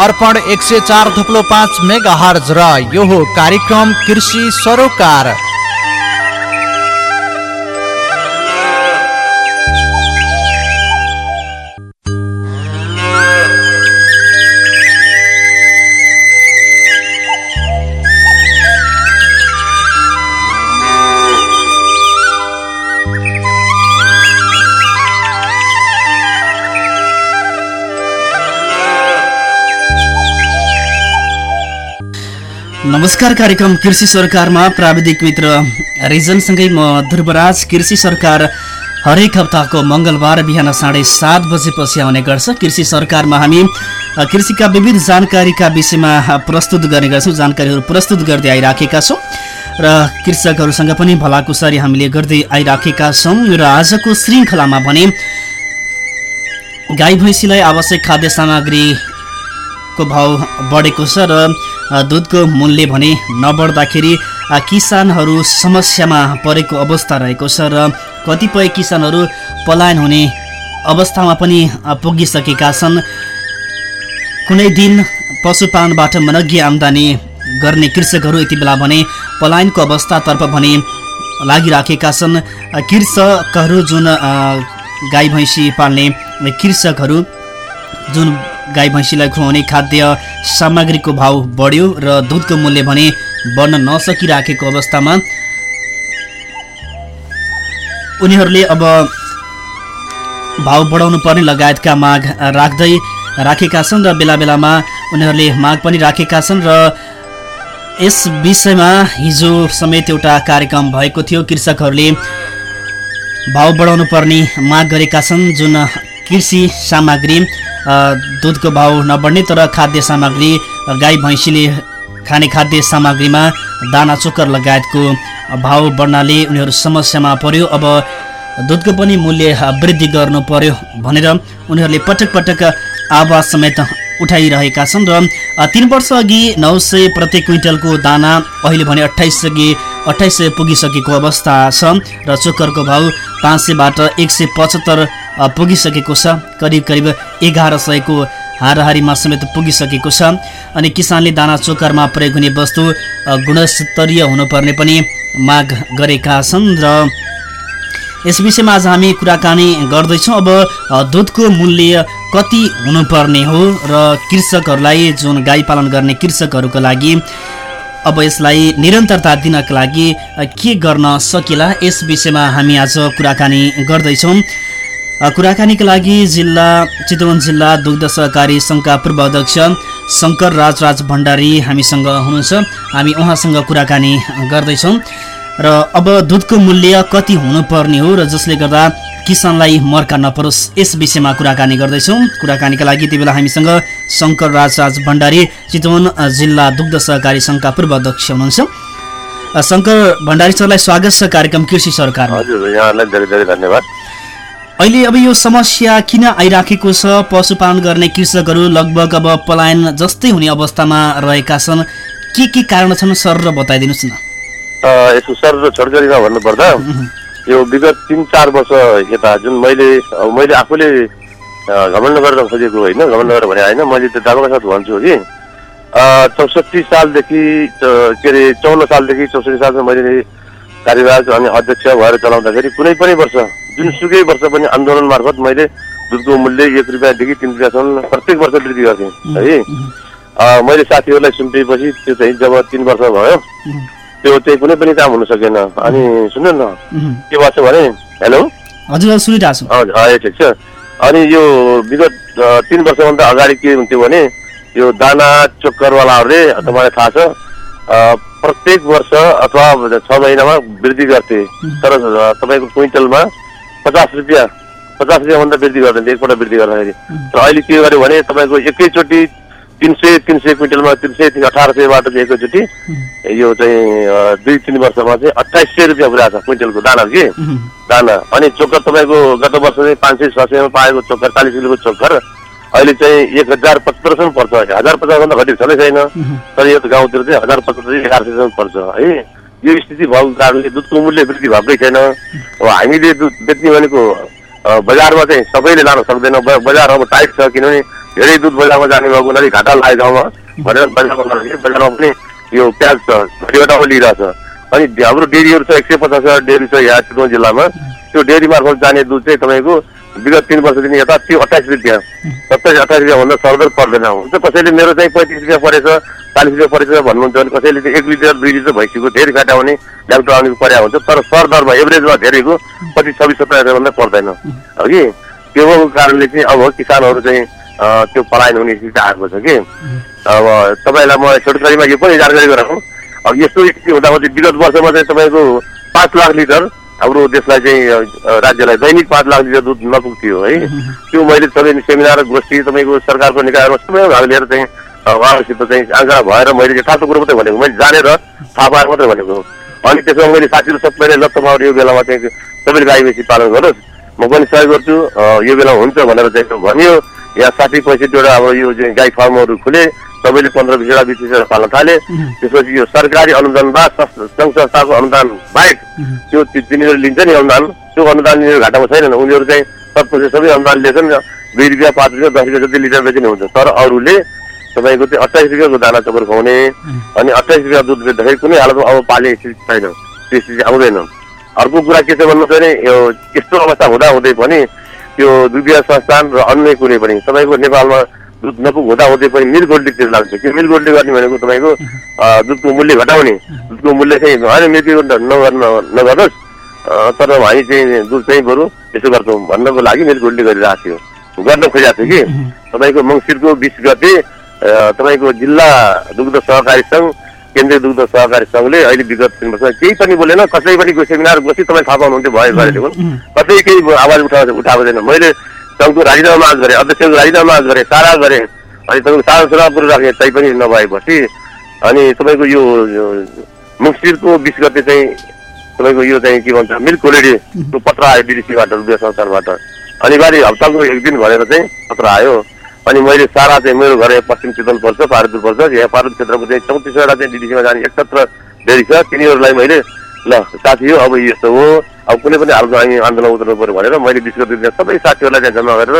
अर्पण एक सय चार थुप्लो पाँच मेगा हर्ज र यो कार्यक्रम कृषि सरोकार। नमस्कार कार्यक्रम कृषि सरकारमा प्राविधिक मित्र रिजनसँगै म ध्रुवराज। कृषि सरकार हरेक हप्ताको मङ्गलबार बिहान साढे सात बजेपछि आउने गर्छ। कृषि सरकारमा हामी कृषिका विविध जानकारीका विषयमा प्रस्तुत गर्ने गर्छौँ। जानकारीहरू प्रस्तुत गर्दै आइराखेका छौँ। र कृषकहरूसँग पनि भलाकुसारी हामीले गर्दै आइराखेका छौँ। र आजको श्रृङ्खलामा भने गाई भैँसीलाई आवश्यक खाद्य सामग्रीको भाउ बढेको छ र दुधको मूल्य भने नबढ्दाखेरि किसानहरू समस्यामा परेको अवस्था रहेको छ र कतिपय किसानहरू पलायन हुने अवस्थामा पनि पुगिसकेका छन्। कुनै दिन पशुपालनबाट मनग्य आम्दानी गर्ने कृषकहरू यति बेला भने पलायनको अवस्थातर्फ भने लागिराखेका छन्। कृषकहरू जुन गाई भैँसी पाल्ने कृषकहरू जुन गाई भैँसीलाई खुवाउने खाद्य सामग्रीको भाउ बढ्यो र दुधको मूल्य भने बढ्न नसकिराखेको अवस्थामा उनीहरूले अब भाउ बढाउनु पर्ने लगायतका माग राख्दै राखेका छन् र बेला बेलामा उनीहरूले माग पनि राखेका छन् र यस विषयमा हिजो समेत एउटा कार्यक्रम भएको थियो। कृषकहरूले भाउ बढाउनु पर्ने माग गरेका छन् जुन कृषि सामग्री दुधको भाउ नबढ्ने तर खाद्य सामग्री गाई भैँसीले खाने खाद्य सामग्रीमा दाना चोकर लगायतको भाउ बढ्नाले उनीहरू समस्यामा पर्यो। अब दुधको पनि मूल्य वृद्धि गर्नु पर्यो भनेर उनीहरूले पटक पटक आवाज समेत उठाइरहेका छन् र तिन वर्ष अघि नौ सय प्रति क्विन्टलको दाना अहिले भने अठाइस सय अठाइस सय पुगिसकेको अवस्था छ र चोकरको भाउ पाँच सयबाट एक सय पचहत्तर पुगिसकेको छ करिब करिब एघार सयको हाराहारीमा समेत पुगिसकेको छ अनि किसानले दाना चोकरमा प्रयोग हुने वस्तु गुणस्तरीय हुनुपर्ने पनि माग गरेका छन् र यस विषयमा आज हामी कुराकानी गर्दैछौँ अब दुधको मूल्य कति हुनुपर्ने हो र कृषकहरूलाई जुन गाई पालन गर्ने कृषकहरूको लागि अब यसलाई निरन्तरता दिनका लागि के गर्न सकिला यस विषयमा हामी आज कुराकानी गर्दैछौँ कुराकानीका लागि जिल्ला चितवन जिल्ला दुग्ध सहकारी सङ्घका पूर्व अध्यक्ष शङ्कर राजराज भण्डारी हामीसँग हुनुहुन्छ। हामी उहाँसँग कुराकानी गर्दैछौँ। र अब दुधको मूल्य कति हुनुपर्ने हो र जसले गर्दा किसानलाई मर्का नपरोस् यस विषयमा कुराकानी गर्दैछौँ। कुराकानीका लागि यति बेला हामीसँग शङ्कर राजराज भण्डारी चितवन जिल्ला दुग्ध सहकारी सङ्घका पूर्व अध्यक्ष हुनुहुन्छ शङ्कर भण्डारी सरलाई स्वागत छ कार्यक्रम कृषि सरकारमा। हजुर यहाँलाई धेरै धेरै धन्यवाद। अहिले अब यो समस्या किन आइराखेको छ? पशुपालन गर्ने कृषकहरू लगभग अब पलायन जस्तै हुने अवस्थामा रहेका छन्। के के कारण छन् सर र बताइदिनुहोस् न। अ, यसको सर र छोटकरीमा भन्नुपर्दा यो विगत तिन चार वर्ष यता जुन मैले मैले आफूले घमण्ड गरेर खोजेको होइन घमण्ड गरेर भने होइन मैले त्यो दावाका साथ भन्छु कि चौसठी सालदेखि के अरे चौन्न सालदेखि चौसठी सालसम्म मैले कार्यवाहक अनि अध्यक्ष भएर चलाउँदाखेरि कुनै पनि वर्ष जुनसुकै वर्ष पनि आन्दोलन मार्फत मैले दुधको मूल्य एक रुपियाँदेखि तिन रुपियाँसम्म प्रत्येक वर्ष वृद्धि गर्थेँ है? मैले साथीहरूलाई सुम्पिएपछि त्यो चाहिँ जब तिन वर्ष भयो त्यो चाहिँ कुनै पनि काम हुन सकेन। अनि सुन्नु न। के भएको छ भने हेलो? हजुर सुनिरहेको छु। हजुर ठिक छ। अनि यो विगत तिन वर्षभन्दा अगाडि के हुन्थ्यो भने यो दाना चोक्करवालाहरूले तपाईँलाई थाहा छ प्रत्येक वर्ष अथवा छ महिनामा वृद्धि गर्थे। तर तपाईँको क्विन्टलमा पचास रुपियाँ पचास रुपियाँभन्दा वृद्धि गर्दैन एकपल्ट वृद्धि गर्दाखेरि। तर अहिले के गर्यो भने तपाईँको एकैचोटि तिन सय तिन सय क्विन्टलमा तिन सय तिन अठार सयबाट चाहिँ एकैचोटि यो चाहिँ दुई तिन वर्षमा चाहिँ अठाइस सय रुपियाँ पुऱ्याएको छ क्विन्टलको दाना कि। दाना। अनि चोकर तपाईँको गत वर्ष चाहिँ पाँच सय छ सयमा पाएको चोकर चालिस किलोको चोकर अहिले चाहिँ एक हजार पचहत्तरसम्म पर्छ। हजार पचासभन्दा घटी छँदै छैन? तर यो गाउँतिर चाहिँ हजार पचहत्तर एघार सयसम्म पर्छ है? यो स्थिति भएको कारणले दुधको मूल्य वृद्धि भएकै छैन। अब हामीले दुध बेच्ने भनेको बजारमा चाहिँ सबैले लान सक्दैन। बजार अब टाइट छ किनभने धेरै दुध बजारमा जाने भएको हुनाले घाटा लाग्यो गाउँमा। भनेर बजारमा बजारमा पनि यो प्याज छ पनि लिइरहेछ अनि हाम्रो डेरीहरू छ एक सय पचासवटा डेरी छ यहाँ चितवन जिल्लामा। त्यो डेरी मार्फत जाने दुध चाहिँ तपाईँको विगत तिन वर्षदेखि यता त्यो अट्ठाइस रुपियाँ सत्ताइस अट्ठाइस रुपियाँ भन्दा सरदर पर्दैन हुन्छ कसैले मेरो चाहिँ पैँतिस रुपियाँ परेछ चालिस रुपियाँ परेछ भन्नुहुन्छ भने कसैले चाहिँ एक लिटर दुई लिटर भइसक्यो धेरै घाटा हुने ल्याउटो आउने परेको हुन्छ तर सरदरमा एभरेजमा धेरैको पच्चिस छब्बिस सत्ताइस भन्दा पर्दैन। हगि त्यो कारणले चाहिँ अब किसानहरू चाहिँ त्यो पलायन हुने स्थिति आएको छ कि। अब तपाईँलाई म छोटकरीमा यो पनि जानकारी गराउँ। अब यस्तो स्थिति हुँदाखेरि विगत वर्षमा चाहिँ तपाईँको पाँच लाख लिटर हाम्रो देशलाई चाहिँ राज्यलाई दैनिक पाँच लाख लिटर दुध नपुग्थ्यो है। त्यो मैले सबै सेमिनार गोष्ठी तपाईँको सरकारको निकायमा सबै भाग लिएर चाहिँ उहाँहरूसित चाहिँ आग्रह भएर मैले चाहिँ खासो कुरो मात्रै भनेको मैले जानेर थाहा पाएर मात्रै भनेको अनि त्यसमा मैले साथीहरू सबैले ल तपाईँहरू यो बेलामा चाहिँ सबैले गाई बेसी पालन गर्नुहोस्। म पनि सहयोग गर्छु यो बेला हुन्छ भनेर चाहिँ भनियो। यहाँ साठी पैँसठीवटा अब यो चाहिँ गाई फार्महरू खुले सबैले पन्ध्र बिसवटा बिस बिसवटा पाल्न थाले। त्यसपछि यो सरकारी अनुदान संस्था- सङ्घ संस्थाको अनुदान बाहेक त्यो तिनीहरू लिन्छ नि अनुदान। त्यो अनुदान लिने घाटामा छैनन् उनीहरू चाहिँ सबै सबै अनुदान लिएछन् दुई रुपियाँ पाँच रुपियाँ दस रुपियाँ जति लिटर बेच्ने हुन्छ। तर अरूले तपाईँको चाहिँ अट्ठाइस रुपियाँको दाना चक्कर खुवाउने अनि अट्ठाइस रुपियाँ दुध बेच्दाखेरि कुनै हालतमा अब पाल्ने स्थिति छैन। त्यो स्थिति आउँदैन। अर्को कुरा के छ भन्नु छ भने यो यस्तो अवस्था हुँदा हुँदै पनि त्यो दुधिया संस्थान र अन्य कुनै पनि तपाईँको नेपालमा दुध नपुग हुँदा हुँदै पनि मिल गोल्डीतिर लाग्छ। कि मिल गोल्डी गर्ने भनेको तपाईँको दुधको मूल्य घटाउने। दुधको मूल्य चाहिँ होइन मिल नगर्न नगर्नुहोस्। तर हामी चाहिँ दुध चाहिँ बरु यसो गर्छौँ भन्नको लागि मिल गोल्डी गरिरहेको थियो। गर्न खोजेको थियो कि? तपाईँको मङ्सिरको बिस गते तपाईँको जिल्ला दुग्ध सहकारी सङ्घ केन्द्रीय दुग्ध सहकारी सङ्घले अहिले विगत तिन वर्ष केही पनि बोलेन कसै पनि सेमिनार गोष्ठी तपाईँ थाहा पाउनुहुन्थ्यो भयो गरेको कतै केही आवाज उठाएको उठाएको छैन। मैले सङ्घको राजीनामा माग गरेँ अध्यक्षको राजीनामा माग गरेँ सारा गरेँ। अनि तपाईँको सारा सुराव कुरो राखेँ तै पनि नभएपछि अनि तपाईँको यो मङ्सिरको बिस गते चाहिँ तपाईँको यो चाहिँ के भन्छ मिल्क क्वालिटीको पत्र आयो डिडिसीबाट रुपियाँ संस्थानबाट। अनिवार्य हप्ताको एक दिन भनेर चाहिँ पत्र आयो। अनि मैले सारा चाहिँ मेरो घर यहाँ पश्चिम चितवन पर्छ पारुदुर पर्छ यहाँ पारुद क्षेत्रको चाहिँ चौतिसवटा चाहिँ डिडिसीमा जाने एकत्र डेरी छ। तिनीहरूलाई मैले ल साथी हो अब यस्तो हो। अब कुनै पनि हालको हामी आन्दोलन उत्रनु पऱ्यो भनेर मैले विश्व दिने सबै साथीहरूलाई चाहिँ जम्मा गरेर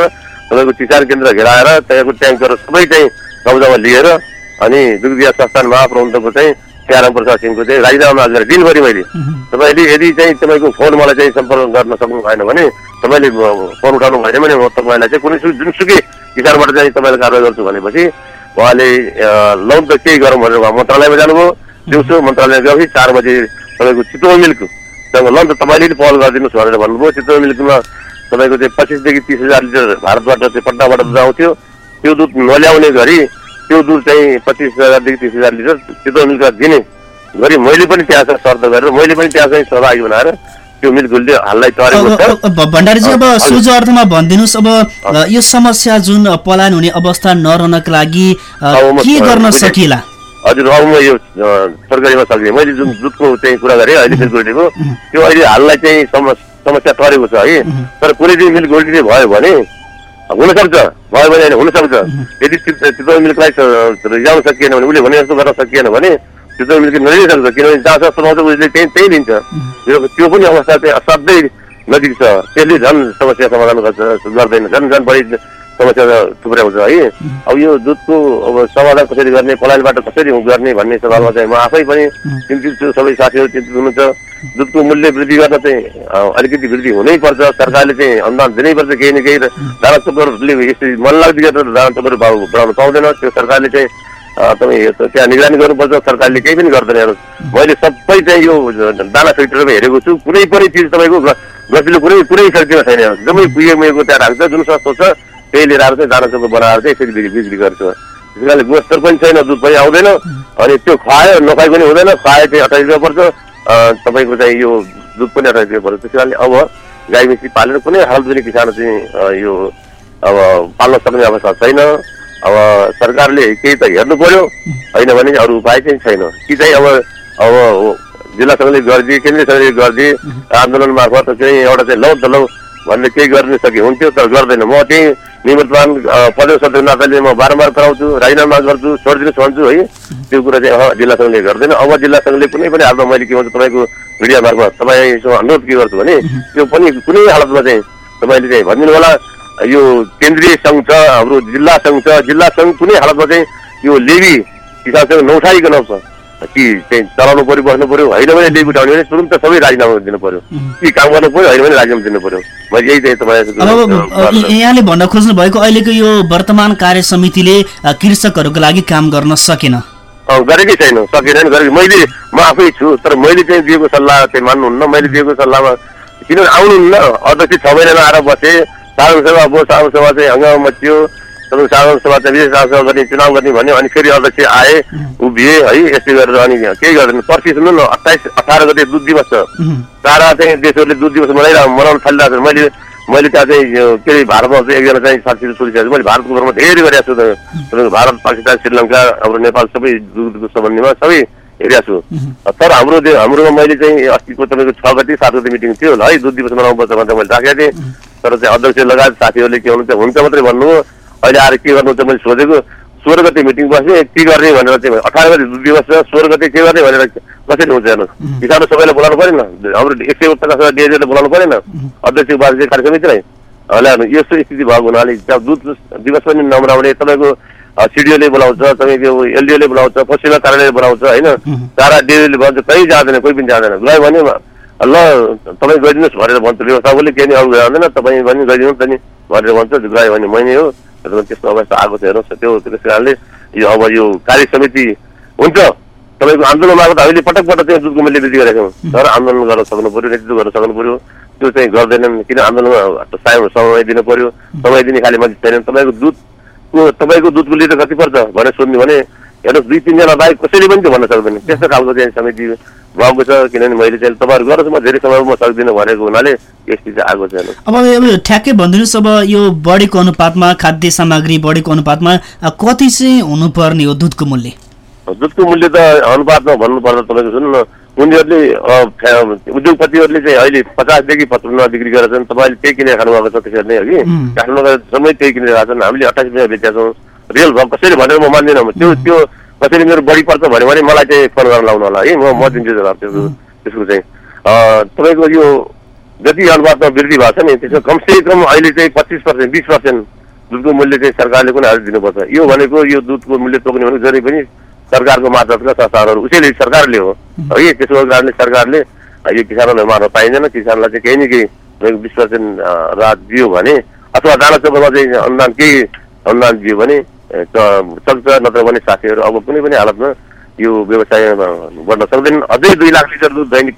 तपाईँको किसान केन्द्र घेराएर त्यहाँको ट्याङ्कहरू सबै चाहिँ कब्जामा लिएर अनि दुग्धिया संस्थान महाप्रबन्धकको चाहिँ त्याराम प्रसाद सिंहको चाहिँ राजीनामा मागेर दिनभरि मैले। तपाईँले यदि चाहिँ तपाईँको फोन मलाई चाहिँ सम्पर्क गर्न सक्नु भएन भने तपाईँले फोन उठाउनु भएन भने म तपाईँलाई चाहिँ कुनै जुनसुकै किसानबाट चाहिँ तपाईँलाई कारवाही गर्छु भनेपछि उहाँले लौन त केही गरौँ भनेर उहाँ मन्त्रालयमा जानुभयो। दिउँसो मन्त्रालय गएपछि चार बजे तपाईँको चितवन मिल्कसँग लौन त तपाईँले नि पहल गरिदिनुहोस् भनेर भन्नुभयो। चितवन मिल्कमा तपाईँको चाहिँ पच्चिसदेखि तिस हजार लिटर भारतबाट चाहिँ पट्टाबाट दुध आउँथ्यो। त्यो दुध नल्याउने घरि त्यो दुध चाहिँ पच्चिस हजारदेखि तिस हजार लिटर चितवन मिल्कमा दिने गरी मैले पनि त्यहाँ चाहिँ शर्त गरेर मैले पनि त्यहाँ चाहिँ सहभागी बनाएर भण्डारीजी अब। सोझो अर्थमा भनिदिनुहोस्। अब यो समस्या जुन पलायन हुने अवस्था नरहनको लागि के गर्न। सकिएला हजुर अब म यो सरकारीमा सक्ने। मैले जुन दुधको चाहिँ कुरा गरेँ अहिले मिल्क गोल्डीको त्यो अहिले हाललाई चाहिँ सम- समस्या टरेको छ है। तर कुनै दिन गोल्डी भयो भने हुनसक्छ। भयो भने होइन हुनसक्छ। यदि मिल्कलाई रिजाउन सकिएन भने उसले भने जस्तो गर्न सकिएन भने चितवन मिल्क नलिनै सक्छ किनभने जहाँ जस्तो पाउँछ उसले त्यही त्यही लिन्छ त्यो त्यो पनि अवस्था चाहिँ असाध्यै नजिक छ त्यसले झन् समस्या समाधान गर्छ गर्दैन झन् झन् बढी समस्या थुप्र्याउँछ है अब यो दुधको अब समाधान कसरी गर्ने पलायनबाट कसरी गर्ने भन्ने सवालमा चाहिँ म आफै पनि चिन्तित छु सबै साथीहरू चिन्तित हुनुहुन्छ दुधको मूल्य वृद्धि गर्न चाहिँ अलिकति वृद्धि हुनैपर्छ सरकारले चाहिँ अनुदान दिनैपर्छ केही न केही दाना चोकरले यसरी मन लाग्दी गरेर दाना चोकर भाउ बढाउन पाउँदैन त्यो सरकारले चाहिँ तपाईँ त्यहाँ निगरानी गर्नुपर्छ सरकारले केही पनि गर्दैन हेर्नुहोस्। मैले सबै चाहिँ यो दाना फ्याक्ट्रीमा हेरेको छु। कुनै पनि चिज तपाईँको गतिलो कुनै कुनै फ्याक्ट्रीमा छैन हेर्नुहोस्। जम्मै पुगेको त्यहाँ राख्छ जुन सस्तो छ त्यही लिएर आएर चाहिँ दाना चोकर बनाएर चाहिँ यसरी बिक्री गर्छ। त्यस कारणले गुणस्तर पनि छैन दुध पनि आउँदैन। अनि त्यो खुवायो नखाइ पनि हुँदैन। खुवाए चाहिँ अठाइस पर्छ। तपाईँको चाहिँ यो दुध पनि अठाइस पर्छ। त्यस कारणले अब गाई बेसी पालेर कुनै हालत पनि किसान चाहिँ यो अब पाल्न सक्ने अवस्था छैन। अब सरकारले केही त हेर्नु पर्यो। होइन भने अरू उपाय चाहिँ छैन। कि चाहिँ अब अब जिल्ला सङ्घले गरिदिए केन्द्रीय सङ्घले गरिदिए आन्दोलन मार्फत चाहिँ एउटा चाहिँ लौ त लौ भनेर केही गर्न सके हुन्थ्यो तर गर्दैन। म त्यही निवर्तमान पदेव सदस्य नाताले म बारम्बार कराउँछु राजीनामा गर्छु छोडिदिनुहोस् भन्छु है। त्यो कुरा चाहिँ जिल्ला सङ्घले गर्दैन। अब जिल्ला सङ्घले कुनै पनि हालतमा मैले के भन्छु तपाईँको मिडिया मार्फत तपाईँसँग अनुरोध के गर्छु भने त्यो पनि कुनै हालतमा चाहिँ तपाईँले चाहिँ भनिदिनु होला यो केन्द्रीय सङ्घ छ हाम्रो जिल्ला सङ्घ छ। जिल्ला सङ्घ कुनै हालतमा चाहिँ यो लेबी किसानसँग नउठाइकन छ कि चाहिँ चलाउनु पर्यो बस्नु पर्यो होइन भने लेबी उठाउने भने तुरन्त सबै राजीनामा दिनु पर्यो। कि काम गर्नु पर्यो होइन भने राजीनामा दिनु पर्यो। मैले यही चाहिँ य- यहाँले भन्न खोज्नु भएको अहिलेको यो वर्तमान कार्य समितिले कृषकहरूको लागि काम गर्न सकेन। गरेकै छैन सकेन गरेको मैले म आफै छु तर मैले चाहिँ दिएको सल्लाह चाहिँ मान्नुहुन्न। मैले दिएको सल्लाहमा किनभने आउनुहुन्न अध्यक्ष छ महिनामा आएर बसे साधारण सभा अब साधारण सभा चाहिँ हङ्गामा मचियो तपाईँ साधारण सभा चाहिँ विशेष साधारण सभा गर्ने चुनाव गर्ने भन्यो अनि फेरि अध्यक्ष आए उभिए है यस्तै गरेर अनि केही गर्दैन पर्सि सुन्नु न अट्ठाइस अठार गते दुध दिवस छ। सारा चाहिँ देशहरूले दुध दिवस मनाइरह मनाउन थालिरहेको छ। मैले मैले त्यहाँ चाहिँ के अरे भारतमा चाहिँ एकजना चाहिँ साथीहरू सोधिसकेको छु। मैले भारतको बारेमा धेरै गरिरहेको छु तपाईँको भारत पाकिस्तान श्रीलङ्का हाम्रो नेपाल सबै दुधको सम्बन्धमा सबै हेरिरहेको छु तर हाम्रो हाम्रोमा मैले चाहिँ अस्तिको तपाईँको छ गते सात गते मिटिङ थियो है। दुध दिवस मनाउनुपर्छ भनेर मैले राखेको थिएँ। तर चाहिँ अध्यक्ष लगायत साथीहरूले के भन्नुहुन्छ हुन्छ मात्रै भन्नु हो। अहिले आएर के गर्नु चाहिँ मैले सोधेको सोह्र गते मिटिङ बस्ने के गर्ने भनेर चाहिँ अठार गते दुध दिवस छ सोह्र गते के गर्ने भनेर कसरी हुन्छ हेर्नु किसानहरू सबैलाई बोलाउनु परेन हाम्रो एक सय पचास डिएजले बोलाउनु परेन अध्यक्ष बाजे कार्य समितिलाई होला हेर्नु यस्तो स्थिति भएको हुनाले दुध दिवस पनि नमनाउने तपाईँको सिडिओले बोलाउँछ तपाईँको एलडिओले बोलाउँछ पश्चिमा कार्यालयले बोलाउँछ होइन? सारा डिओले भन्छ कहीँ जाँदैन कोही पनि जाँदैन। गयो भने ल तपाईँ गरिदिनुहोस् भनेर भन्छ। व्यवस्थापकले केही अरू जाँदैन तपाईँ पनि गरिदिनुहोस् त नि भनेर भन्छ गयो भने मैले हो। तर त्यस्तो अवस्था आएको छ हेर्नुहोस् त्यो त्यस कारणले यो अब यो कार्य समिति हुन्छ। तपाईँको आन्दोलन मार्फत हामीले पटक पटक चाहिँ दुधको मूल्य वृद्धि गरेका छौँ तर आन्दोलन गर्न सक्नु पर्यो नेतृत्व गर्न सक्नु पर्यो। त्यो चाहिँ गर्दैनन् किन आन्दोलनमा समय समय दिनु पर्यो समय दिने खाले मान्छे छैनन्। तपाईँको दुधको तपाईँको दुधको लिटर कति पर्छ भनेर सोध्ने भने हेर्नुहोस् दुई तिनजना बाहेक कसैले पनि त्यो भन्न सक्दैन। त्यस्तो खालको चाहिँ समिति भएको छ किनभने मैले चाहिँ तपाईँहरू गर्नुहोस् म धेरै समय म सक्दिनँ भनेको हुनाले यस चिज आएको छ हेर्नुहोस्। अब अब ठ्याक्कै भनिदिनुहोस् अब यो बढेको अनुपातमा खाद्य सामग्री बढेको अनुपातमा कति चाहिँ हुनुपर्ने हो दुधको मूल्य? दुधको मूल्य त अनुपातमा भन्नुपर्दा तपाईँको सुन्नु न उनीहरूले उद्योगपतिहरूले चाहिँ अहिले पचासदेखि पचपन्न बिक्री गरेका छन् तपाईँले त्यही किनेर खानुभएको छ त्यसरी नै हगि उम्. काठमाडौँमा सबै त्यही किनेर खाएको छन्। हामीले अठाइस रुपियाँ बेचेका छौँ। रियल भाव कसैले भनेर म मान्दिनँ। म त्यो त्यो कसैले मेरो बढी पर्छ भन्यो भने मलाई चाहिँ फोन गरेर लाउनु होला है। म म दिन्छु जवाब त्यसको त्यसको चाहिँ। तपाईँको यो जति अनुपातमा वृद्धि भएको छ नि त्यसको कमसे कम अहिले चाहिँ पच्चिस पर्सेन्ट बिस पर्सेन्ट दुधको मूल्य चाहिँ सरकारले कुनै दिनुपर्छ? यो भनेको यो दुधको मूल्य तोक्ने भनेको जहिले पनि सरकारको मार्फतका संस्थानहरू उसैले सरकारले हो। है त्यसको कारणले सरकारले यो किसानहरूलाई मार्न पाइँदैन। किसानलाई चाहिँ केही न केही बिस पर्सेन्ट राहत दियो भने अथवा दाना चौपमा चाहिँ अनुदान केही अनुदान दियो भने सक्छ नत्र भने साथीहरू अब कुनै पनि हालतमा यो व्यवसायमा बढ्न सक्दैन अझै दुई लाख लिटर दुध दैनिक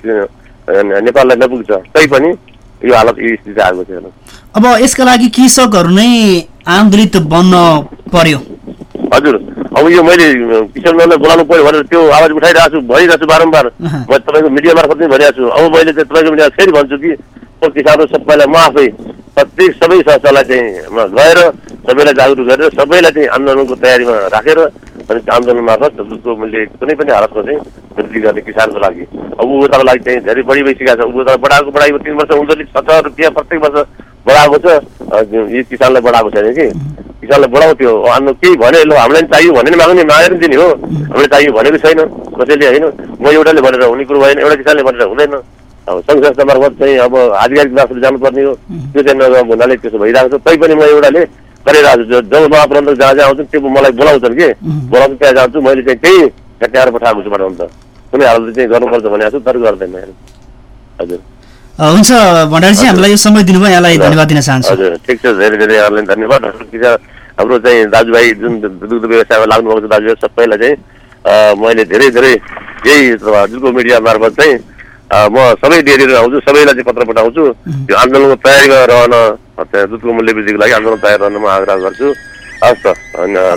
नेपाललाई नपुग्छ। तैपनि यो हालत यो स्थिति आएको छ हेर्नु अब यसका लागि कृषकहरू नै आन्दोलित बन्न पर्यो। हजुर। अब यो मैले अ, किसानहरूलाई बोलाउनु पर्यो भनेर त्यो आवाज उठाइरहेको छु भनिरहेको छु बारम्बार। म तपाईँको मिडिया मार्फत पनि भनिरहेको छु अब मैले चाहिँ तपाईँको मिडिया फेरि भन्छु कि किसानहरू सबैलाई म आफै प्रत्येक सबै संस्थालाई चाहिँ गएर सबैलाई जागरुक गरेर सबैलाई चाहिँ आन्दोलनको तयारीमा राखेर अनि त्यो आन्दोलन मार्फत दुधको मूल्य कुनै पनि हालतमा चाहिँ वृद्धि गर्ने किसानको लागि। अब उपभोक्ताको लागि चाहिँ धेरै बढी भइसकेको छ। उपभोक्ता बढाएको बढाएको तिन वर्ष उनीहरूले सत्तर रुपियाँ प्रत्येक वर्ष बढाएको छ। यो किसानलाई बढाएको छैन कि? किसानलाई बढाउँथ्यो अन्नु केही भने ल हामीलाई पनि चाहियो भने माग्ने मागेर दिने हो। हामीलाई चाहियो भनेको छैन। कसैले होइन म एउटाले भनेर हुने कुरो भएन एउटा किसानले भनेर हुँदैन। अब सङ्घ संस्था मार्फत चाहिँ अब आधिकारिक मार्फत जानुपर्ने हो। त्यो चाहिँ नगएको हुनाले त्यसो भइरहेको छ। तैपनि म एउटाले गरिरहेको छु जब महाप्रबन्धक जहाँ जहाँ आउँछन् त्यो मलाई बोलाउँछन् कि? बोलाउँछ त्यहाँ जान्छु। मैले चाहिँ त्यही ठ्याक्काएर पठाएको छु पठाउनु त कुनै हालत चाहिँ गर्नुपर्छ भने छु तर गर्दैन। हजुर। हुन्छ भण्डारीजी हामीलाई यो समय दिनुभयो यहाँलाई धन्यवाद दिन चाहन्छु। हजुर ठिक छ धेरै धेरै यहाँलाई धन्यवाद। हाम्रो चाहिँ दाजुभाइ जुन दुग्ध व्यवसायमा लाग्नुभएको छ दाजुभाइ सबैलाई चाहिँ मैले धेरै धेरै यही हजुरको मिडिया मार्फत चाहिँ म सबै डेरीहरू आउँछु सबैलाई चाहिँ पत्र पठाउँछु त्यो आन्दोलनको तयारीमा रहन दुधको मूल्य वृद्धिको लागि आन्दोलन तयार रहन म आग्रह गर्छु। हस्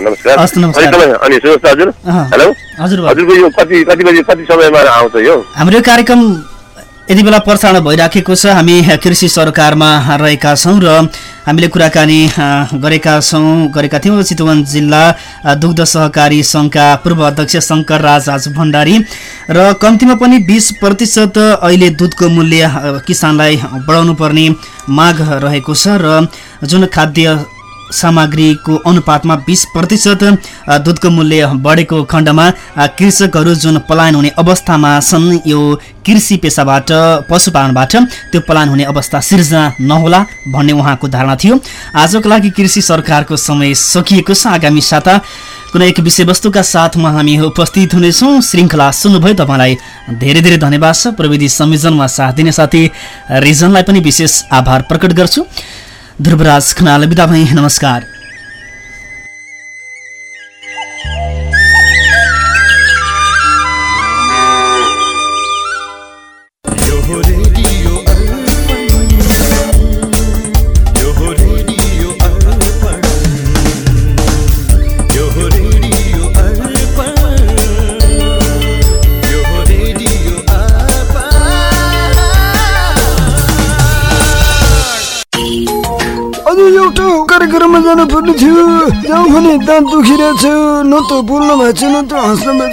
नमस्कार। अनि तपाईँ अनि सुन्नुहोस् त हजुर। हेलो। हजुरको यो कति कति बजी कति समयमा आउँछ यो? हाम्रो यो कार्यक्रम यति बेला प्रसारण भइराखेको छ। हामी कृषि सरकारमा रहेका छौँ र हामीले कुराकानी गरेका छौँ गरेका थियौँ। चितवन जिल्ला दुग्ध सहकारी सङ्घका पूर्व अध्यक्ष शङ्कर राज भण्डारी। र कम्तीमा पनि बिस प्रतिशत अहिले दुधको मूल्य किसानलाई बढाउनु पर्ने माग रहेको छ र जुन खाद्य सामग्रीको अनुपातमा बिस प्रतिशत दुधको मूल्य बढेको खण्डमा कृषकहरू जुन पलायन हुने अवस्थामा छन् यो कृषि पेसाबाट पशुपालनबाट त्यो पलायन हुने अवस्था सिर्जना नहोला भन्ने उहाँको धारणा थियो। आजको लागि कृषि सरकारको समय सकिएको छ। आगामी साता कुनै एक विषयवस्तुका साथमा हामी उपस्थित हुनेछौँ। श्रृङ्खला सुन्नुभयो। तपाईँलाई धेरै धेरै धन्यवाद छ। प्रविधि संयोजनमा साथ दिने साथी रिजनलाई पनि विशेष आभार प्रकट गर्छु। ध्रुवराज खनाल बिदा भई नमस्कार भने दाँत दुखिरहेछ न त बोल्नु भएको छ न त हाँस्नु भएको छ